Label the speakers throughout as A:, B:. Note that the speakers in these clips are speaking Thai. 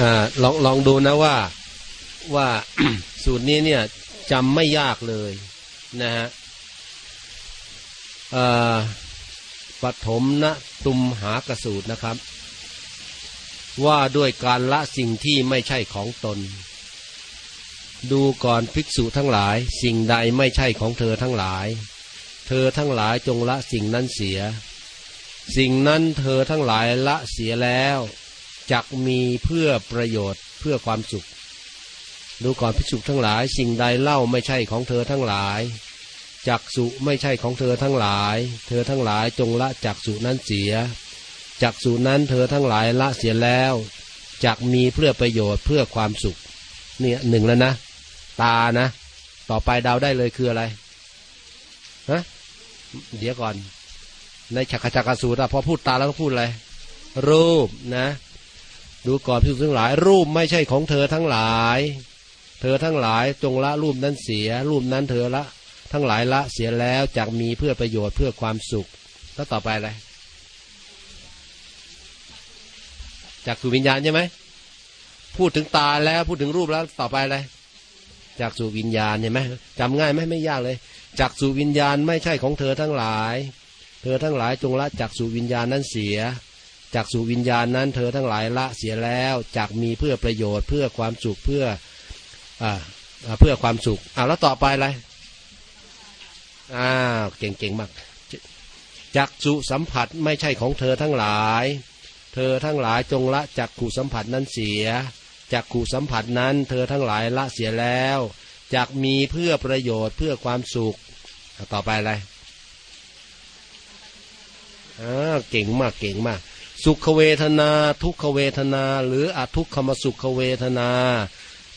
A: อลองลองดูนะว่าว่าสูตรนี้เนี่ยจำไม่ยากเลยนะฮะปฐมนะตุมหากสูตรนะครับ ว่าด้วยการละสิ่งที่ไม่ใช่ของตน ดูก่อนภิกษุทั้งหลาย สิ่งใดไม่ใช่ของเธอทั้งหลาย เธอทั้งหลายจงละสิ่งนั้นเสีย สิ่งนั้นเธอทั้งหลายละเสียแล้ว จักมีเพื่อประโยชน์เพื่อความสุข ดูก่อนภิกษุทั้งหลายสิ่งใดเล่าไม่ใช่ของเธอทั้งหลายจักสุไม่ใช่ของเธอทั้งหลาย เธอทั้งหลายจงละจักสุนั้นเสียจักสุนั้นเธอทั้งหลายละเสียแล้วจักมีเพื่อประโยชน์เพื่อความสุข เนี่ยหนึ่งแล้วนะ ตานะ ต่อไปดาวได้เลยคืออะไรฮะเดี๋ยวก่อน ในฉักจักสูตรอะพอพูดตาแล้วก็พูดอะไรรูปนะ ดูก่อนพิสุทั้งหลาย รูปไม่ใช่ของเธอทั้งหลาย เธอทั้งหลายจงละรูปนั้นเสีย รูปนั้นเธอละ ทั้งหลายละเสียแล้วจากมีเพื่อประโยชน์เพื่อความสุข แล้วต่อไปอะไรจากสู่วิญญาณใช่ไหมพูดถึงตาแล้วพูดถึงรูปแล้วต่อไปอะไรจากสู่วิญญาณเห็นไหมจำง่ายไหมไม่ยากเลยจากสู่วิญญาณไม่ใช่ของเธอทั้งหลาย เธอทั้งหลายจงละจากสู่วิญญาณนั้นเสีย จากสู่วิญญาณนั้นเธอทั้งหลายละเสียแล้วจากมีเพื่อประโยชน์เพื่อความสุขเพื่ออเพื่อความสุขอ่าแล้วต่อไปอะไรอ้าวเก่งๆมากจักสุสัมผัสไม่ใช่ของเธอทั้งหลาย เธอทั้งหลายจงละจักขู่สัมผัสนั้นเสียจักขู่สัมผัสนั้น เธอทั้งหลายละเสียแล้วจักมีเพื่อประโยชน์เพื่อความสุข ต่อไปอะไรอ่าเก่งมากเก่งมาก สุขเวทนา ทุกขเวทนา หรืออทุกขมสุขเวทนา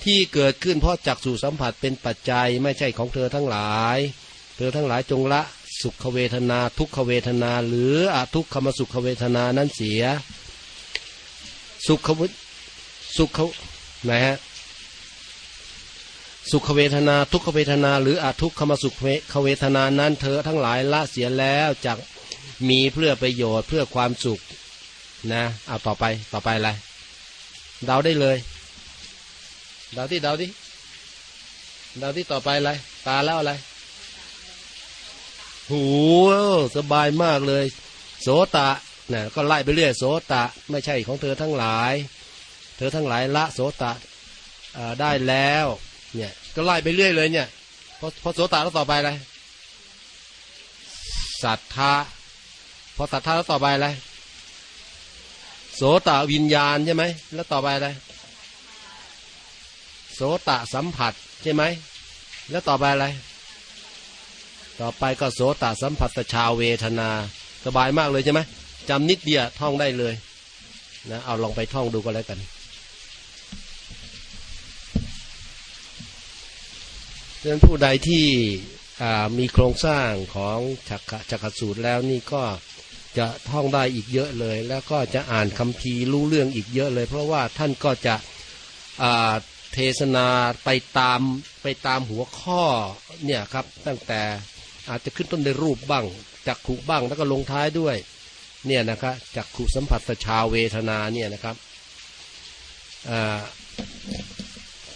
A: ที่เกิดขึ้นเพราะจักสู่สัมผัสเป็นปัจจัยไม่ใช่ของเธอทั้งหลาย เธอทั้งหลายจงละสุขเวทนา ทุกขเวทนา หรืออทุกขมสุขเวทนานั้นเสีย สุขวุสุขไหนฮะสุขเวทนา ทุกขเวทนา หรืออทุกขมสุขเวทนานั้นเธอทั้งหลายละเสียแล้วจากมีเพื่อประโยชน์เพื่อความสุข นะเอาต่อไปต่อไปอะไรเดาได้เลยเดาที่เดาที่เดาที่ต่อไปอะไรตาแล้วอะไรหูสบายมากเลย โสตะนะก็ไล่ไปเรื่อยโสตะ ไม่ใช่ของเธอทั้งหลาย เธอทั้งหลายละโสตะได้แล้วเนี่ยก็ไล่ไปเรื่อยเลยเนี่ยพอพอโสตะแล้วต่อไปอะไรสัทธาพอสัทธาแล้วต่อไปอะไร โสตะวิญญาณใช่ไหม แล้วต่อไปอะไร โสตะสัมผัสใช่ไหม แล้วต่อไปอะไร ต่อไปก็โสตสัมผัสชาวเวทนา สบายมากเลยใช่ไหมจำนิดเดียวท่องได้เลยนะเอาลองไปท่องดูก็แล้วกันดังนั้นผู้ใดที่มีโครงสร้างของจักจักรสูตรแล้วนี่ก็ จะท่องได้อีกเยอะเลย แล้วก็จะอ่านคำพีรู้เรื่องอีกเยอะเลย เพราะว่าท่านก็จะเทศนาไปตามไปตามหัวข้อเนี่ยครับตั้งแต่อาจจะขึ้นต้นในรูปบ้างจักขุบ้างแล้วก็ลงท้ายด้วยเนี่ยนะครับจักขุสัมผัสชาเวทนาเนี่ยนะครับ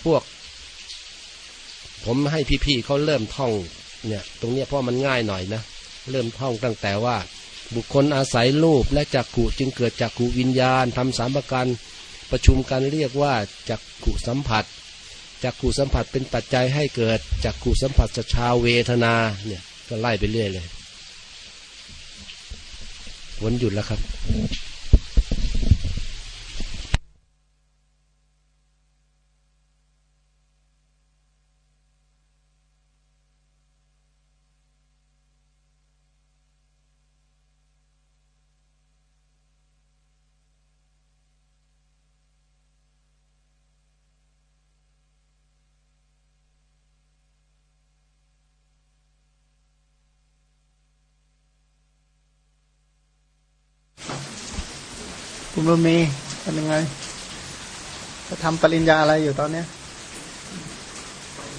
A: พวก ผมให้พี่ๆเขาเริ่มท่องเนี่ยตรงนี้เพราะมันง่ายหน่อยนะ เริ่มท่องตั้งแต่ว่า บุคคลอาศัยรูปและจักขุจึงเกิดจักขุวิญญาณทำสามประการประชุมกันเรียกว่าจักขุสัมผัสจักขุสัมผัสเป็นปัจจัยให้เกิดจักขุสัมผัสชาวเวทนาเนี่ยก็ไล่ไปเรื่อยเลย วันหยุดแล้วครับ
B: บุญมีเป็นยังไงจะทำปริญญาอะไรอยู่ตอนเนี้ย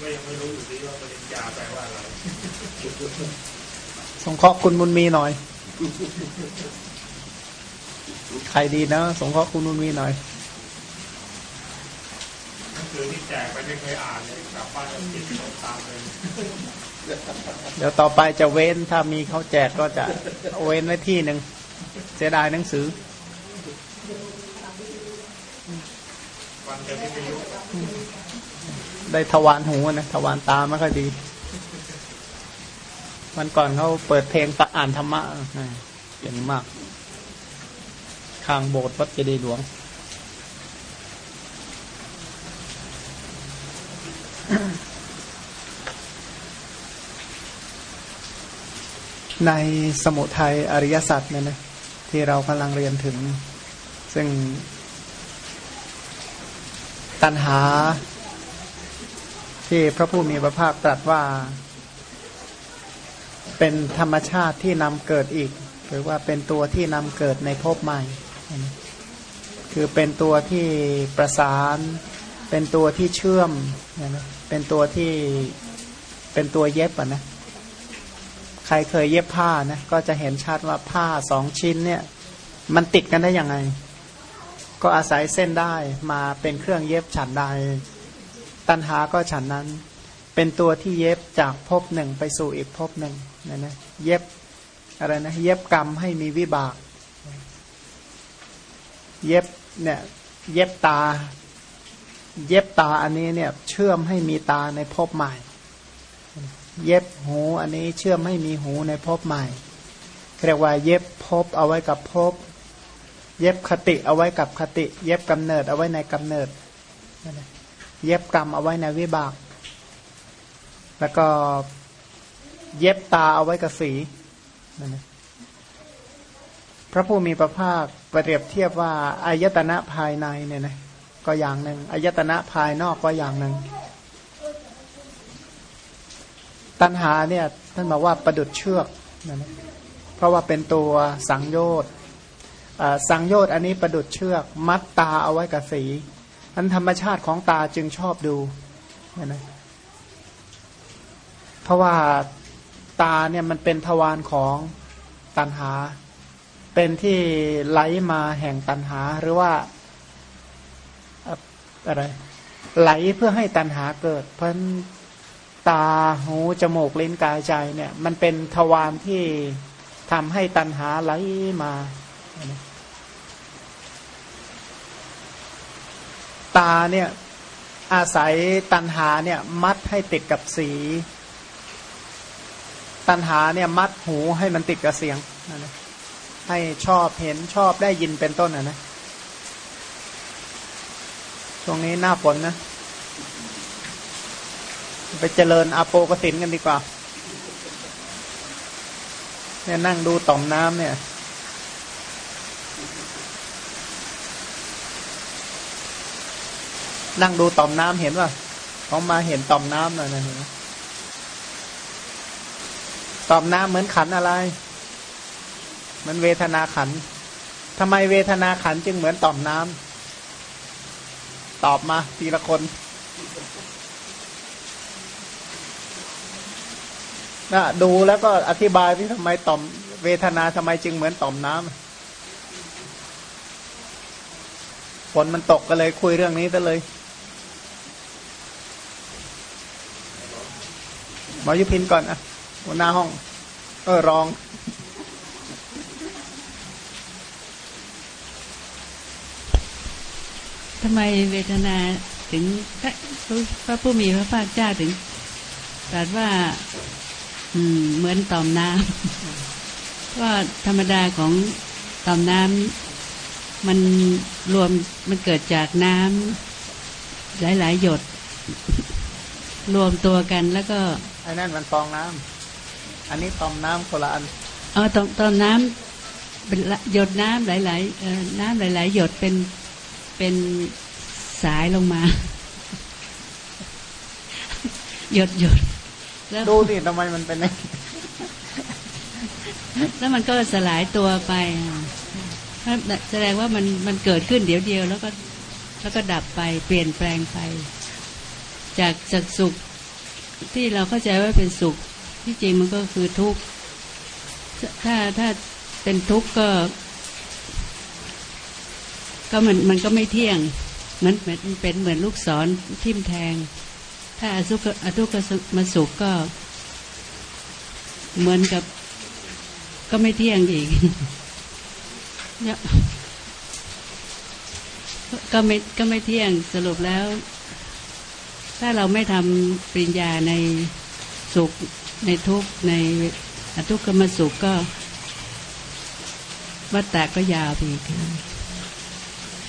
B: ไม่ยังไม่รู้อยู่ดีว่าปริญญาแปลว่าอะไรสงเคราะห์คุณบุญมีหน่อย ใครดีนะ สงเคราะห์คุณบุญมีหน่อย
C: สือที่แจกไปไม่เคยอ่านเลยกลับบ้านก็ติดตามเลย
B: เดี๋ยวต่อไปจะเว้นถ้ามีเขาแจกก็จะเว้นไว้ที่หนึ่งเสียดายหนังสือ
C: วันเดียวที่ ได้
B: ทวารหูนะทวารตาไม่ค่อยดี วันก่อนเขาเปิดเพลงตะอ่านธรรมะเก่งมาก ข้างโบสถ์วัดเจดีย์หลวง ในสมุทัยอริยสัจเนี่ยนะที่เรากำลังเรียนถึง ซึ่ง ตัณหา ที่พระผู้มีพระภาคตรัสว่า เป็นธรรมชาติที่นำเกิดอีก หรือว่าเป็นตัวที่นำเกิดในภพใหม่ คือเป็นตัวที่ประสาน เป็นตัวที่เชื่อมนะเป็นตัวที่เป็นตัวเย็บอะนะใครเคยเย็บผ้านะก็จะเห็นชัดว่าผ้าสองชิ้นเนี่ย มันติดกันได้ยังไง ก็อาศัยเส้นได้มาเป็นเครื่องเย็บฉันใด ตันหาก็ฉันนั้น เป็นตัวที่เย็บจากภพหนึ่งไปสู่อีกภพหนึ่งนะนะเย็บอะไรนะเย็บกรรมให้มีวิบาก เย็บเนี่ยเย็บตา เย็บตาอันนี้เนี่ยเชื่อมให้มีตาในภพใหม่ เย็บหูอันนี้เชื่อมให้มีหูในภพใหม่เรียกว่าเย็บภพเอาไว้กับภพ เย็บคติเอาไว้กับคติ เย็บกำเนิดเอาไว้ในกำเนิด เย็บกรรมเอาไว้ในวิบาก แล้วก็เย็บตาเอาไว้กับสีพระผู้มีพระภาคเปรียบเทียบว่าอายตนะภายในเนี่ยนะก็อย่างหนึ่งอายตนะภายนอกก็อย่างหนึ่ง ตัณหาเนี่ยท่านบอกว่าประดุดเชือกนะเพราะว่าเป็นตัวสังโยชน์ สังโยชน์อันนี้ประดุดเชือก มัดตาเอาไว้กับสี อันธรรมชาติของตาจึงชอบดูนะนะเพราะว่าตาเนี่ยมันเป็นทวารของตัณหา เป็นที่ไหลมาแห่งตัณหาหรือว่าอะไรไหลเพื่อให้ตัณหาเกิด เพราะตาหูจมูกลิ้นกายใจเนี่ย มันเป็นทวารที่ทำให้ตัณหาไหลมา ตาเนี่ยอาศัยตัณหาเนี่ยมัดให้ติดกับสี ตัณหาเนี่ยมัดหูให้มันติดกับเสียงนะให้ชอบเห็นชอบได้ยินเป็นต้นนะนะตรงนี้หน้าฝนนะ ไปเจริญอาโปกสินกันดีกว่า เนี่ยนั่งดูต่อมน้ำเนี่ย นั่งดูต่อมน้ำเห็นว่าเขามาเห็นต่อมน้ำหน่อยนะเห็นต่อมน้ำเหมือนขันอะไรเหมือนเวทนาขันทำไมเวทนาขันจึงเหมือนต่อมน้ำตอบมาทีละคนนะดูแล้วก็อธิบายที่ทำไมต่อม เวทนาทำไมจึงเหมือนต่อมน้ำฝนมันตกก็เลยคุยเรื่องนี้ซะเลย มอยุพินก่อนอะหัวหน้าห้อง เออรอง
D: ทำไมเวทนาถึงพระพระผู้มีพระภาคเจ้าถึงตรัสว่า อืม เหมือนต่อมน้ำก็ธรรมดาของต่อมน้ำมันรวมมันเกิดจากน้ำหลาย ๆ หยด รวมตัวกันแล้วก็
B: ไอ้นั่นมันฟองน้ำอันนี้ต่อมน้ำคนละอัน
D: เออต่อมต่อมน้ำเป็นละหยดน้ำหลายๆเออน้ำหลาย ๆ หยดเป็นเป็นสายลงมา หยดหยดแล้ว
B: ดูสิทำไมมันเป็นอย่างนี้
D: แล้วมันก็สลายตัวไปอะแสดงว่ามันมันเกิดขึ้นเดี๋ยวเดียวแล้วก็แล้วก็ดับไปเปลี่ยนแปลงไป จากจากสุข ที่เราเข้าใจว่าเป็นสุข ที่จริงมันก็คือทุกข์ถ้าถ้าเป็นทุกข์ก็ ก็มันมันก็ไม่เที่ยงเหมือนเหมือนเป็นเหมือนลูกศรทิ่มแทง ถ้าอทุกขอทุกขมาสุขก็ เหมือนกับ ก็ไม่เที่ยงอีกเนี่ยก็ไม่ก็ไม่เที่ยงสรุปแล้ว ถ้าเราไม่ทำปริญญาในสุขในทุกในอทุกขมสุขก็วัฏฏะก็ยาวไปอีก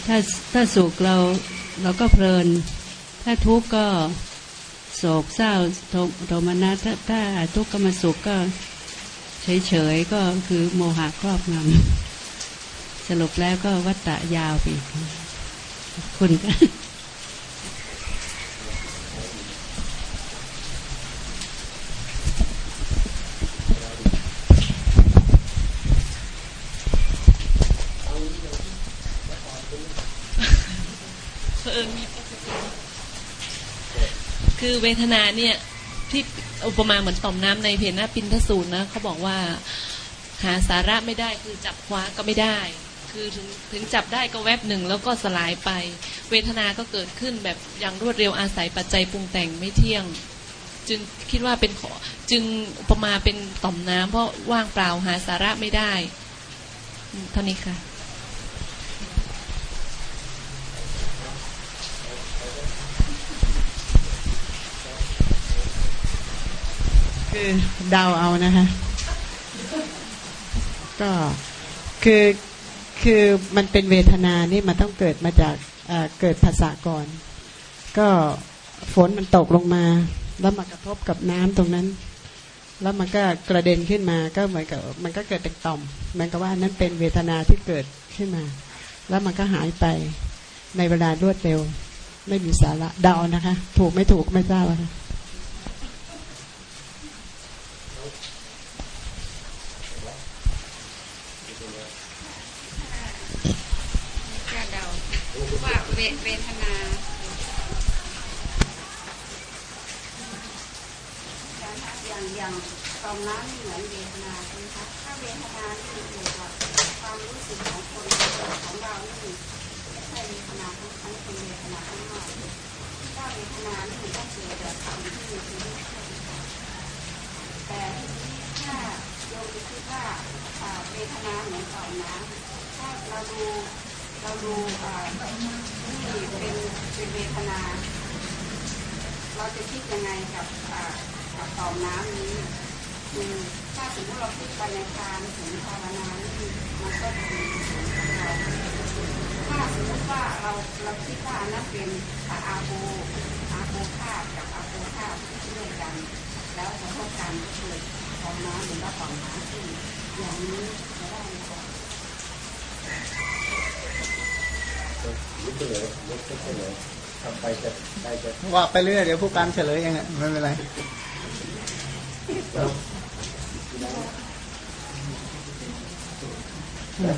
D: ถ้าถ้าสุขเราเราก็เพลิน ถ้าทุกข์ก็โศกเศร้าโทมนัสถ้าถ้าทุกข์ก็มาสุขก็เฉยๆก็คือโมหะครอบงำสรุปแล้วก็วัฏฏะยาวไปอีกคุณค่ะ
E: เผอิญมีคือ เวทนาเนี่ยที่อุปมาเหมือนต่อมน้ำในเพนหน้าปินทสูตรนะเขาบอกว่าหาสาระไม่ได้คือจับคว้าก็ไม่ได้ คือถึงถึงจับได้ก็แวบหนึ่งแล้วก็สลายไป เวทนาก็เกิดขึ้นแบบอย่างรวดเร็วอาศัยปัจจัยปรุงแต่งไม่เที่ยง จึงคิดว่าเป็นขอจึงอุปมาเป็นต่อมน้ำเพราะว่างเปล่าหาสาระไม่ได้เท่านี้ค่ะ
F: คือเดาเอานะคะก็คือคือมันเป็นเวทนานี่มันต้องเกิดมาจากเกิดภาษาก่อน ก็ฝนมันตกลงมา แล้วมากระทบกับน้ำตรงนั้น แล้วมันก็กระเด็นขึ้นมาก็เหมือนกับมันก็เกิดเป็นต่อมเหมือนกับว่านั้นเป็นเวทนาที่เกิดขึ้นมา แล้วมันก็หายไปในเวลารวดเร็ว ไม่มีสาระเดานะคะ ถูกไม่ถูกไม่ทราบอะค่ะ
G: ก็เดาว่า เวทนาอย่างอย่างตอนนั้นเหมือนเวทนาใช่ไหมคะถ้าเวทนาที่เกิดจากความรู้สึกของคนของเรานี่ไม่ใช่เวทนาทั้งทั้งเป็นเวทนาข้างนอกถ้าเวทนานี่มันต้องเกิดจากความที่มีชีวิตแต่ทีนี้ถ้าโยมคิดว่าอ่าเวทนาเหมือนต่อมน้ำถ้าเราดู เราดูที่เป็นเป็นเวทนา เราจะคิดยังไงกับกับต่อมน้ำนี้คือถ้าสมมติเราคิดไปในทางถึงภาวนานี่มันก็จะเป็นกุศลของเราถ้าสมมติว่าเราเราคิดว่านนั้นเป็นอาโปอาโปธาตกับอาโปธาตุที่ด้วยกัน แล้วจะพบกันเกิดต่อมน้ำหรือว่าต่อมน้ำขึ้นอย่างนี้จะได้ไหม คะ
B: ว่าไปเรื่อยเดี๋ยวผู้การเฉลยเองอะไม่เป็นไร
C: มัน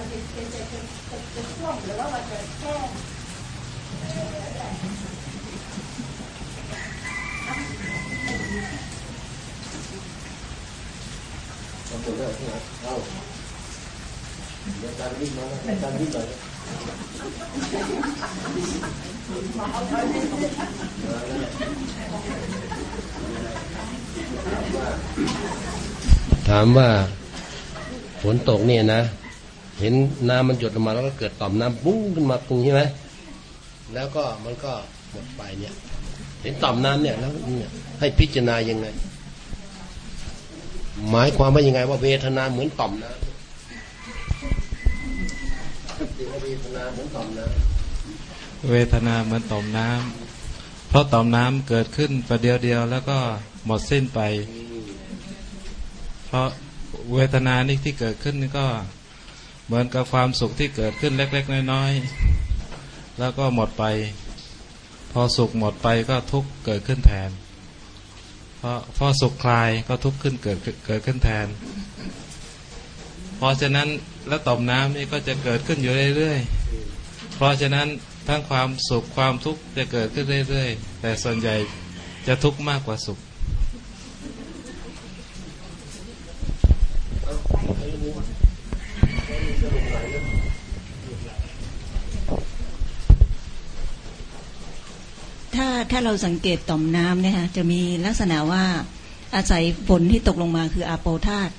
C: มั
H: นเป็นเป็นเป็นเป็นเป็นเป็นช่วงหรือว่ามันจะแค่เอ่อแล้วแต่
A: ถามว่าฝนตกเนี่ยนะ เห็นน้ำมันหยดลงมาแล้วก็เกิดต่อมน้ำปุ้งขึ้นมาปุ้งใช่ไหมแล้วก็มันก็หมดไปเนี่ย เห็นต่อมน้ำเนี่ยแล้วเนี่ยให้พิจารณายังไง หมายความว่ายังไง ว่าเวทนาเหมือนต่อมน้ำเวทนาเหมือนต่อมน้ำ
I: เวทนาเหมือนต่อมน้เพราะต่อมน้ำเกิดขึ้นประเดียวเดียวแล้วก็หมดสิ้นไป เพราะเวทนานี่ที่เกิดขึ้นนี่ก็ เหมือนกับความสุขที่เกิดขึ้นเล็ก ๆ น้อยๆแล้วก็หมดไป พอสุขหมดไปก็ทุกข์เกิดขึ้นแทนเพราะพอสุขคลายก็ทุกข์ขึ้นเกิดเกิดขึ้นแทน เพราะฉะนั้นแล้วต่อมน้ำนี่ก็จะเกิดขึ้นอยู่เรื่อยๆ เพราะฉะนั้นทั้งความสุขความทุกข์จะเกิดขึ้นเรื่อยๆ แต่ส่วนใหญ่จะทุกข์มากกว่าสุข
J: ถ้าถ้า เราสังเกตต่อมน้ำเนี่ยฮะจะมีลักษณะว่าอาศัยฝนที่ตกลงมาคืออาโปธาตุ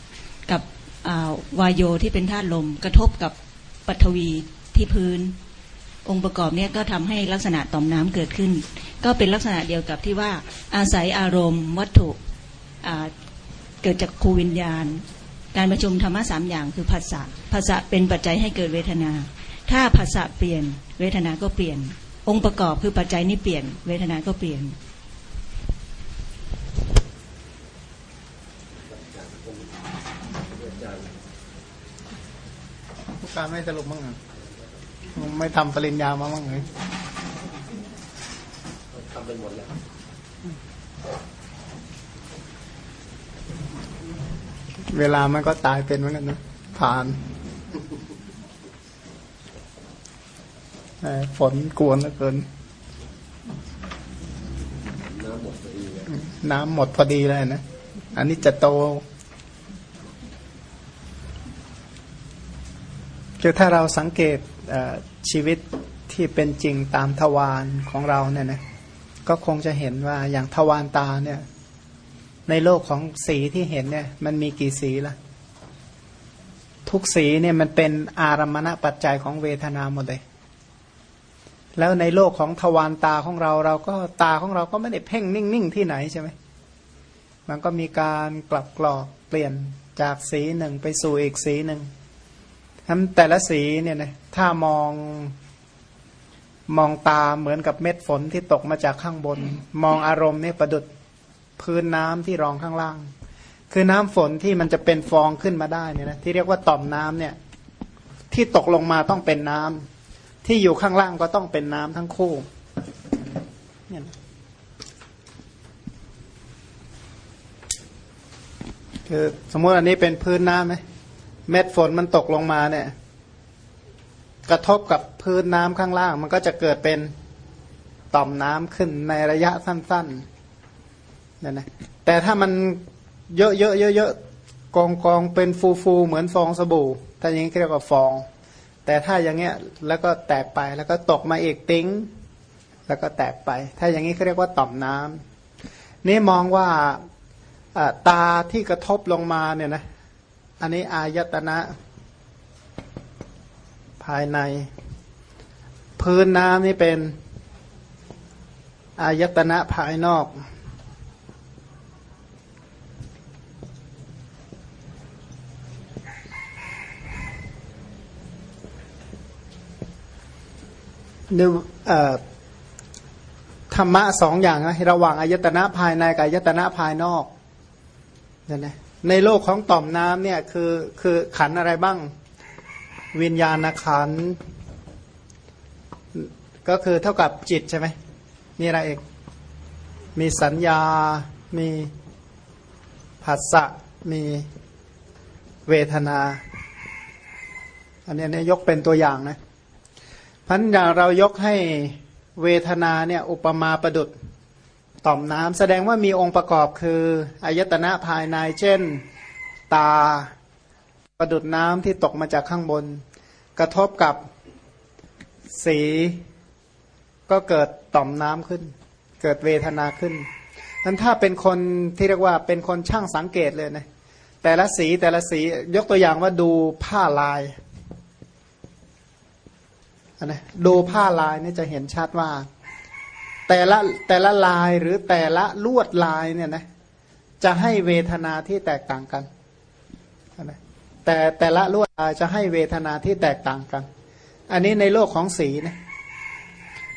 J: กับอ่าวายโยที่เป็นธาตุลม กระทบกับปฐวีที่พื้น องค์ประกอบเนี่ยก็ทำให้ลักษณะต่อมน้ำเกิดขึ้น ก็เป็นลักษณะเดียวกับที่ว่าอาศัยอารมณ์ วัตถุเกิดจากครูวิญญาณ การประชุมธรรมะสามอย่างคือภาษาภาษาเป็นปัจจัยให้เกิดเวทนา ถ้าภาษาเปลี่ยนเวทนาก็เปลี่ยน องค์ประกอบคือปัจจัยนี้เปลี่ยน เวทนาก็เปลี่ยน
B: ผู้การไม่สรุปมั้งอะไม่ทำปริญญามาบ้างเลย
A: ทำเป็นหมดแล้ว
B: เวลามันก็ตายเป็นเหมือนกันนะผ่านเอ่อ ฝนกวนเหลือเกิน
A: น้ำหมดพอดีเลย
B: น้ำหมดพอดีเลยนะ อันนี้จะโตคือถ้าเราสังเกตเอ่อชีวิตที่เป็นจริงตามทวารของเราเนี่ยนะก็คงจะเห็นว่าอย่างทวารตาเนี่ย ในโลกของสีที่เห็นเนี่ย มันมีกี่สีละทุกสีเนี่ยมันเป็นอารมณปัจจัยของเวทนาหมดเลย แล้วในโลกของทวารตาของเราเราก็ตาของเราก็ไม่ได้เพ่งนิ่ง ๆ ที่ไหนใช่ไหมมันก็มีการกลับกรอกเปลี่ยนจากสีหนึ่งไปสู่อีกสีหนึ่งทั้นแต่ละสีเนี่ยนะถ้ามองมองตาเหมือนกับเม็ดฝนที่ตกมาจากข้างบน มองอารมณ์เนี่ยประดุดพื้นน้ำที่รองข้างล่าง คือน้ำฝนที่มันจะเป็นฟองขึ้นมาได้เนี่ยนะที่เรียกว่าต่อมน้ำเนี่ย ที่ตกลงมาต้องเป็นน้ำ ที่อยู่ข้างล่างก็ต้องเป็นน้ำทั้งคู่เนี่ยคือสมมติอันนี้เป็นพื้นน้ำไหมเม็ดฝนมันตกลงมาเนี่ย กระทบกับพื้นน้ำข้างล่าง มันก็จะเกิดเป็นต่อมน้ำขึ้นในระยะสั้นๆนั่นนะแต่ถ้ามันเยอะๆเยอะๆกองกองๆเป็นฟูๆเหมือนฟองสบู่ถ้าอย่างนี้เรียกว่าฟอง แต่ถ้าอย่างเงี้ยแล้วก็แตกไปแล้วก็ตกมาอีกติ้ง แล้วก็แตกไป ถ้าอย่างนี้เขาเรียกว่าต่อมน้ำนี่มองว่าตาที่กระทบลงมาเนี่ยนะอันนี้อายตนะ ภายใน พื้นน้ำนี่เป็น อายตนะภายนอก เอ่อธรรมะสองอย่างนะระหว่างอายตนะภายในกับอายตนะภายนอกเนี่ยนะในโลกของต่อมน้ำเนี่ยคือคือขันอะไรบ้าง วิญญาณขัน ก็คือเท่ากับจิตใช่ไหมมีอะไรเอกมีสัญญา มีผัสสะ มีเวทนา อันนี้เนี่ยยกเป็นตัวอย่างนะ พันอย่างเรายกให้เวทนาเนี่ยอุปมาประดุดต่อมน้ำแสดงว่ามีองค์ประกอบคืออายตนะภายในเช่น ตาประดุดน้ำที่ตกมาจากข้างบน กระทบกับสี ก็เกิดต่อมน้ำขึ้น เกิดเวทนาขึ้นนั้นถ้าเป็นคนที่เรียกว่าเป็นคนช่างสังเกตเลยนะแต่ละสีแต่ละสียกตัวอย่างว่าดูผ้าลาย นะดูผ้าลายนี่จะเห็นชัดว่า แต่ละแต่ละลายหรือแต่ละลวดลายเนี่ยนะจะให้เวทนาที่แตกต่างกันนะแต่แต่ละลวดลายจะให้เวทนาที่แตกต่างกัน อันนี้ในโลกของสีนะ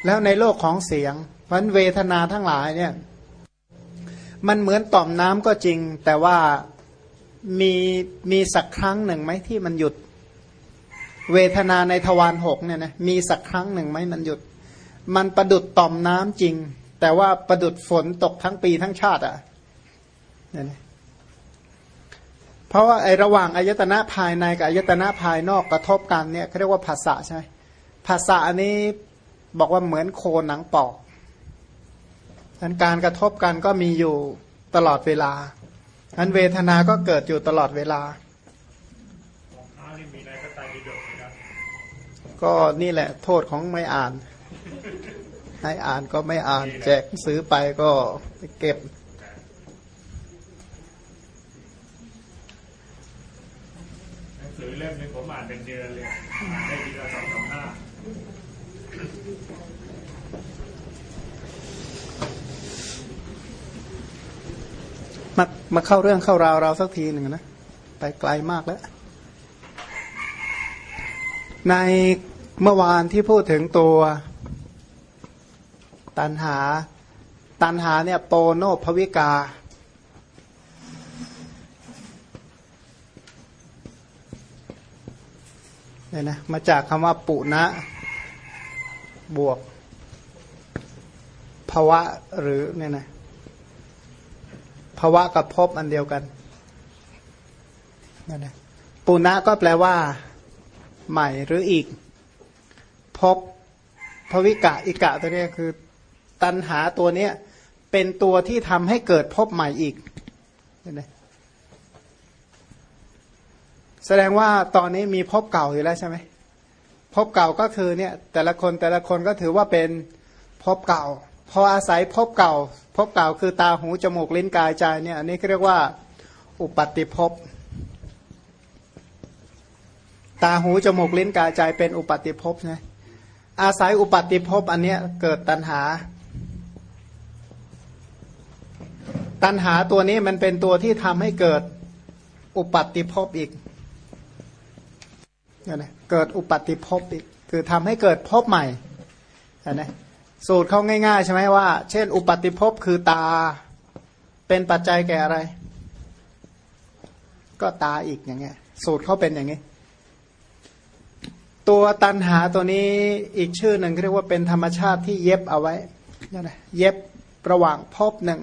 B: แล้วในโลกของเสียงราะเวทนาทั้งหลายเนี่ยมันเหมือนต่อมน้ำก็จริง แต่ว่ามีมีสักครั้งหนึ่งไหมที่มันหยุด เวทนาในทวารหกเนี่ยนะมีสักครั้งหนึ่งไหมมันหยุด มันประดุดต่อมน้ำจริง แต่ว่าประดุดฝนตกทั้งปีทั้งชาติอะเนี่ยนะเพราะว่าไอระหว่างอายตนะภายในกับอายตนะภายนอกกระทบกันเนี่ยเขาเรียกว่าภาษาใช่ไหมภาษาอันนี้บอกว่าเหมือนโคหนังปอกนั้นการกระทบกันก็มีอยู่ตลอดเวลานั้นเวทนาก็เกิดอยู่ตลอดเวลา
C: ของข้านี่มีในพระไตรปิฎกนะครับ
B: ก็นี่แหละ โทษของไม่อ่าน ให้อ่านก็ไม่อ่าน แจกซื้อไปก็ไปเก็บ
C: หนังสือเล่มนึงผมอ่านเป็นเดือนเลยอ่านได้ทีละสองสามหน้า
B: มามาเข้าเรื่องเข้าราวเราสักทีหนึ่งนะ ไปไกลมากแล้ว ใน เมื่อวานที่พูดถึงตัวตันหา ตันหาเนี่ยโปโนภวิกา เนี่ยนะ มาจากคำว่าปุณะบวกภาวะหรือเนี่ยนะภาวะกับภพอันเดียวกันเนั่นนะปุณะก็แปลว่า ใหม่หรืออีก ภพภวิกะอิกะตัวนี้คือตันหาตัวเนี้ยเป็นตัวที่ทำให้เกิดภพใหม่อีกเห็นไหมแสดงว่าตอนนี้มีภพเก่าอยู่แล้วใช่ไหมภพเก่าก็คือเนี่ยแต่ละคนแต่ละคนก็ถือว่าเป็นภพเก่า พออาศัยภพเก่าภพเก่าคือตาหูจมูกลิ้นกายใจเนี่ยอันนี้เรียกว่า อุปติภพตาหูจมูกลิ้นกายใจเป็นอุปติภพนะ อาศัยอุปติภพอันเนี้ยเกิดตัณหา ตัณหาตัวนี้มันเป็นตัวที่ทำให้เกิดอุปติภพอีกเนี่ยนะเกิดอุปติภพอีก คือทำให้เกิดภพใหม่นะสูตรเขาง่ายๆใช่ไหมว่า เช่น อุปติภพคือตา เป็นปัจจัยแก่อะไร ก็ตาอีกอย่างเงี้ย สูตรเขาเป็นอย่างนี้ ตัวตันหาตัวนี้อีกชื่อหนึ่งเรียกว่าเป็นธรรมชาติที่เย็บเอาไว้นี่นะเย็บระหว่างภพหนึ่ง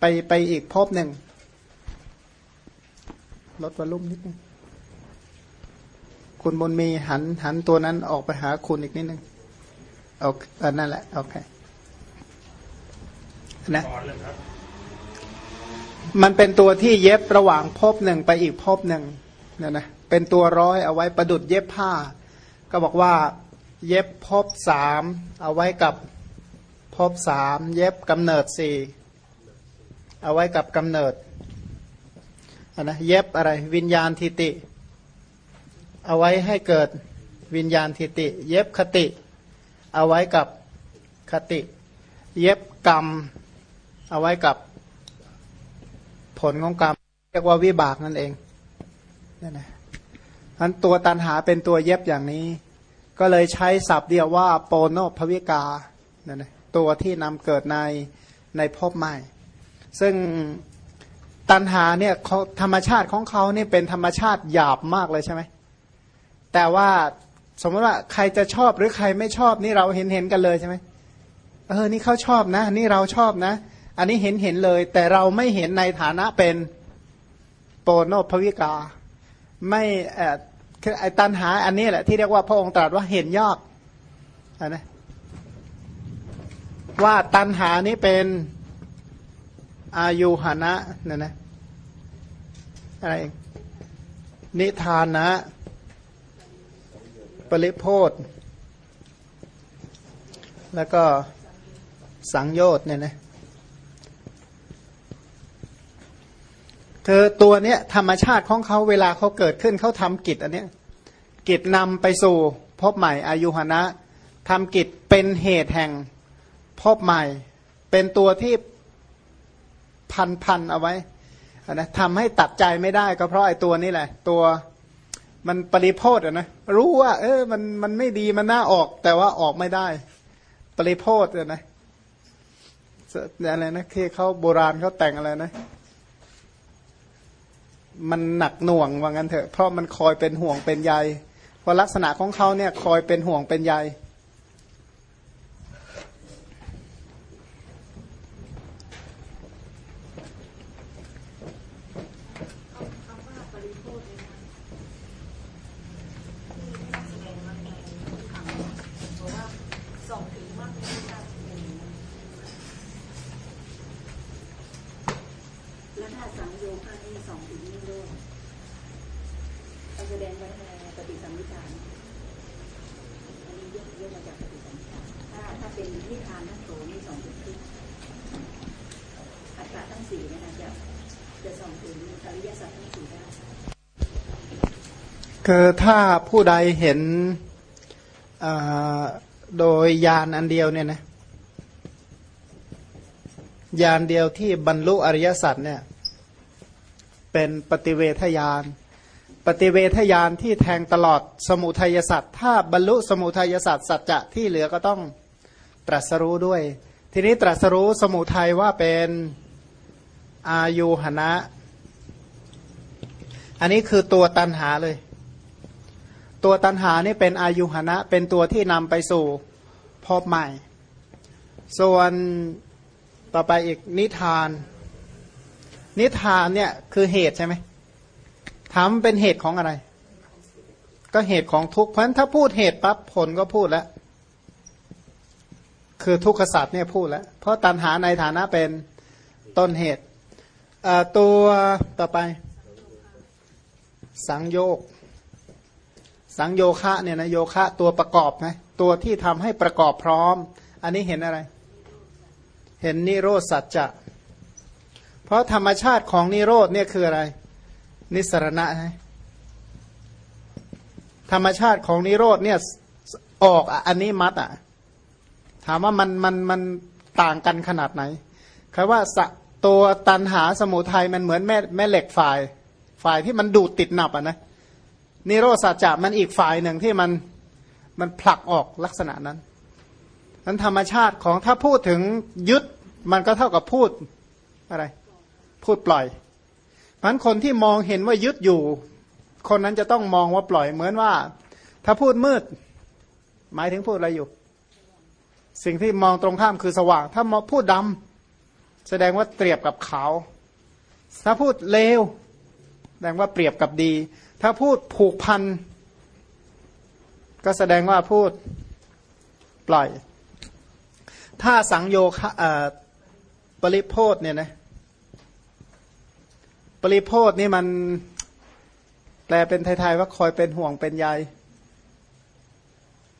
B: ไปไปอีกภพหนึ่งลดวอลลุ่มนิดนึงคุณบนมีหันหันตัวนั้นออกไปหาคุณอีกนิดนึงโอเคนั่นแหละโอเคนะมันเป็นตัวที่เย็บระหว่างภพหนึ่งไปอีกภพหนึ่งนี่ยนะเป็นตัวร้อยเอาไว้ประดุดเย็บผ้า ก็บอกว่าเย็บภพสามเอาไว้กับภพสามเย็บกำเนิดสี่เอาไว้กับกำเนิดนนะเย็บอะไรวิญญาณทิติ เอาไว้ให้เกิดวิญญาณทิติ เย็บคติ เอาไว้กับคติ เย็บกรรม เอาไว้กับผลของกรรม เรียกว่าวิบากนั่นเองนั่นนะ อันตัวตันหาเป็นตัวเย็บอย่างนี้ ก็เลยใช้ศัพท์เดียวว่าโปโนภวิกานั่นนะตัวที่นำเกิดในในภพใหม่ ซึ่งตันหาเนี่ยธรรมชาติของเขาเนี่ยเป็นธรรมชาติหยาบมากเลยใช่ไหมแต่ว่าสมมติว่าใครจะชอบหรือใครไม่ชอบนี่เราเห็นเห็นกันเลยใช่ไหมเออนี่เขาชอบนะ นี่เราชอบนะ อันนี้เห็นเห็นเลย แต่เราไม่เห็นในฐานะเป็นโปโนภวิกา ไม่เออ คือไอ้ตันหาอันนี้แหละที่เรียกว่าพระองค์ตรัสว่าเห็นยอกนะว่าตันหานี้เป็นอายุหนะเนี่ยนะอะไรนิทานนะ ปริโพธแล้วก็สังโยชน์เนี่ยนะ คือตัวเนี้ยธรรมชาติของเขาเวลาเขาเกิดขึ้นเขาทำกิจอันเนี้ยกิจนำไปสู่พบใหม่อายุหนะทำกิจเป็นเหตุแห่งพบใหม่ เป็นตัวที่พันพันเอาไว้นะทำให้ตัดใจไม่ได้ก็เพราะไอ้ตัวนี้แหละ ตัวมันปริโพธอะนะรู้ว่า เออมันมันไม่ดีมันน่าออก แต่ว่าออกไม่ได้ ปริโพธอะนะอะไรนะที่เขาโบราณเขาแต่งอะไรนะ มันหนักหน่วงว่างั้นเถอะเพราะมันคอยเป็นห่วงเป็นใยเพราะลักษณะของเขาเนี่ยคอยเป็นห่วงเป็นใย
G: แล้วถ้าสังโยคานี่สองถึงนิโรธเอาแสดงไว้ในปฏิสัมพิจารอันนี้ยกยกมาจากปฏิสัมพิจารถ้าถ้าเป็นนิทานทั้งโสนี่สองถึงครึ่งอัตตราทั้งสี่เนะคะจะจะส่องถึงอริยสัจทั้งสี่ได้
B: คือถ้า ผู้ใดเห็นโดยยานอันเดียวเนี่ยนะยานเดียวที่บรรลุอริยสัจเนี่ยเป็นปฏิเวทยาน ปฏิเวทยานที่แทงตลอดสมุทัยสัจถ้าบรรลุสมุทัยสัจสัจจะที่เหลือก็ต้องตรัสรู้ด้วย ทีนี้ตรัสรู้สมุทัยว่าเป็นอายุหนะอันนี้คือตัวตันหาเลย ตัวตันหานี่เป็นอายุหนะเป็นตัวที่นำไปสู่พบใหม่ ส่วนต่อไปอีกนิทาน นิทานเนี่ยคือเหตุใช่ไหมถามเป็นเหตุของอะไร ก็เหตุของทุกข์เพราะฉะนั้นถ้าพูดเหตุปั๊บผลก็พูดแล้ว คือทุกขศาสตว์เนี่ยพูดแล้ว เพราะตันหาในฐานะเป็นต้นเหตุตัวต่อไป สังโยก สังโยคะเนี่ยนะโยคะตัวประกอบนะตัวที่ทำให้ประกอบพร้อม อันนี้เห็นอะไร เห็นนิโรธสัจจะ เพราะธรรมชาติของนิโรธเนี่ยคืออะไร นิสรณะนะธรรมชาติของนิโรธเนี่ยออกอันนี้มัดอะ ถามว่ามันมันมันต่างกันขนาดไหนคำว่าสตัวตันหาสมุทัยมันเหมือนแม่แม่เหล็กฝ่าย ฝ่ายที่มันดูดติดหนับอะนะ นิโรสัจจะมันอีกฝ่ายหนึ่งที่มันมันผลักออกลักษณะนั้นนั้นธรรมชาติของถ้าพูดถึงยึดมันก็เท่ากับพูดอะไร พูดปล่อยเพราะนั้นคนที่มองเห็นว่ายึดอยู่ คนนั้นจะต้องมองว่าปล่อยเหมือนว่า ถ้าพูดมืด หมายถึงพูดอะไรอยู่ สิ่งที่มองตรงข้ามคือสว่าง ถ้ามพูดดำแสดงว่าเปรียบกับขาวถ้าพูดเลวแสดงว่าเปรียบกับดี ถ้าพูดผูกพัน ก็แสดงว่าพูดปล่อย ถ้าสังโยคะปริโพธเนี่ยนะปริโพธนี่มันแปลเป็นไทยๆว่าคอยเป็นห่วงเป็นใย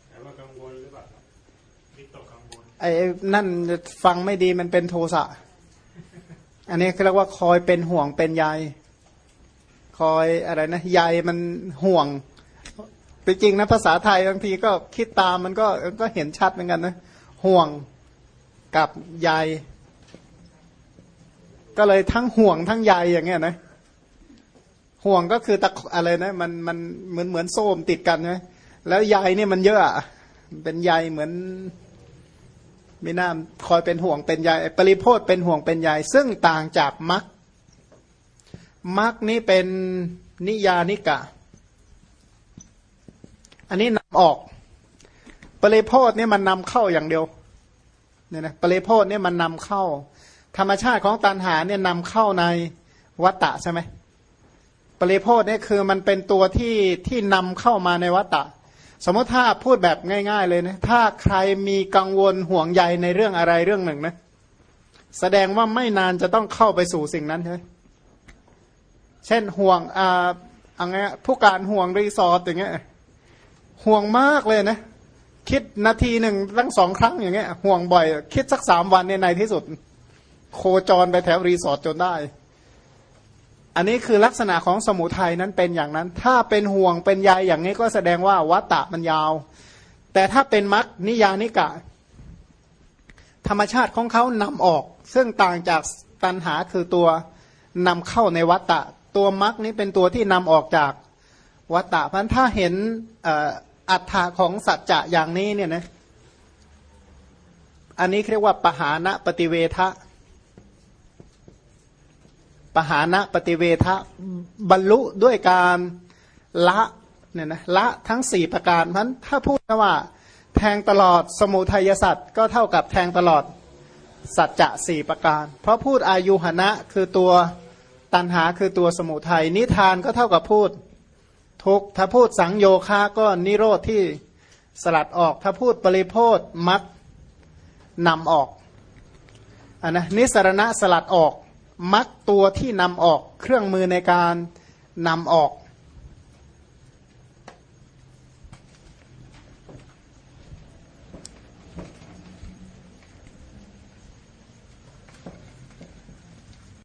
C: แต่ว่ากังวลหรือเปล่าครับวิตกกังวล
B: ไอ้นั่นฟังไม่ดีมันเป็นโทสะ อันนี้เรียกว่าคอยเป็นห่วงเป็นใย คอยอะไรนะใยมันห่วงไปจริงนะภาษาไทยบางทีก็คิดตามมันก็ก็เห็นชัดเหมือนกันนะห่วงกับใยก็เลยทั้งห่วงทั้งใยอย่างเงี้ยนะห่วงก็คือตะอะไรนะมันมันเหมือนเหมือนโซ่มติดกันใช่ไหมแล้วใยเนี่ยมันเยอะอะเป็นใยเหมือนไมีน้ำคอยเป็นห่วงเป็นใยปริโพธเป็นห่วงเป็นใยซึ่งต่างจากมัก มักนี้เป็นนิยานิกะ อันนี้นำออก ปริโพธเนี่ยมันนำเข้าอย่างเดียวเนี่ยนะปริโพธเนี่ยมันนำเข้า ธรรมชาติของตันหาเนี่ยนำเข้าในวัตตะใช่ไหมปริโพธเนี่ยคือมันเป็นตัวที่ที่นำเข้ามาในวัตตะ สมมติถ้าพูดแบบง่าย ๆ เลยนะถ้าใครมีกังวลห่วงใยในเรื่องอะไรเรื่องหนึ่งนะแสดงว่าไม่นานจะต้องเข้าไปสู่สิ่งนั้นใช่ไหม เช่นห่วงอ่าอะไรผู้การห่วงรีสอร์ทอย่างเงี้ยห่วงมากเลยนะ คิดนาทีหนึ่งตั้งสองครั้งอย่างเงี้ยห่วงบ่อย คิดสักสามวันในในที่สุด โคจรไปแถวรีสอร์ทจนได้ อันนี้คือลักษณะของสมุทัยนั้นเป็นอย่างนั้น ถ้าเป็นห่วงเป็นใยอย่างนี้ก็แสดงว่าวัตตะมันยาว แต่ถ้าเป็นมัคนิยานิกะ ธรรมชาติของเขานำออก ซึ่งต่างจากตันหาคือตัวนำเข้าในวัตตะ ตัวมัคนี้เป็นตัวที่นำออกจากวัตตะเพราะถ้าเห็นอัฏฐาของสัจจะอย่างนี้เนี่ยนะอันนี้เรียกว่าปหานะปฏิเวทะปหานะปฏิเวทะบรรลุด้วยการละเนี่ยนะละทั้งสี่ประการเพราะฉะนั้นถ้าพูดนะว่า แทงตลอดสมุทัยสัตว์ก็เท่ากับแทงตลอดสัจจะสี่ประการ เพราะพูดอายุหณะคือตัว ตันหาคือตัวสมุทัยนิทานก็เท่ากับพูดทุกถ้าพูดสังโยคะก็นิโรธที่สลัดออกถ้าพูดปริโพธมักนำออกอันนะนิสรณะสลัดออกมักตัวที่นำออกเครื่องมือในการนำออก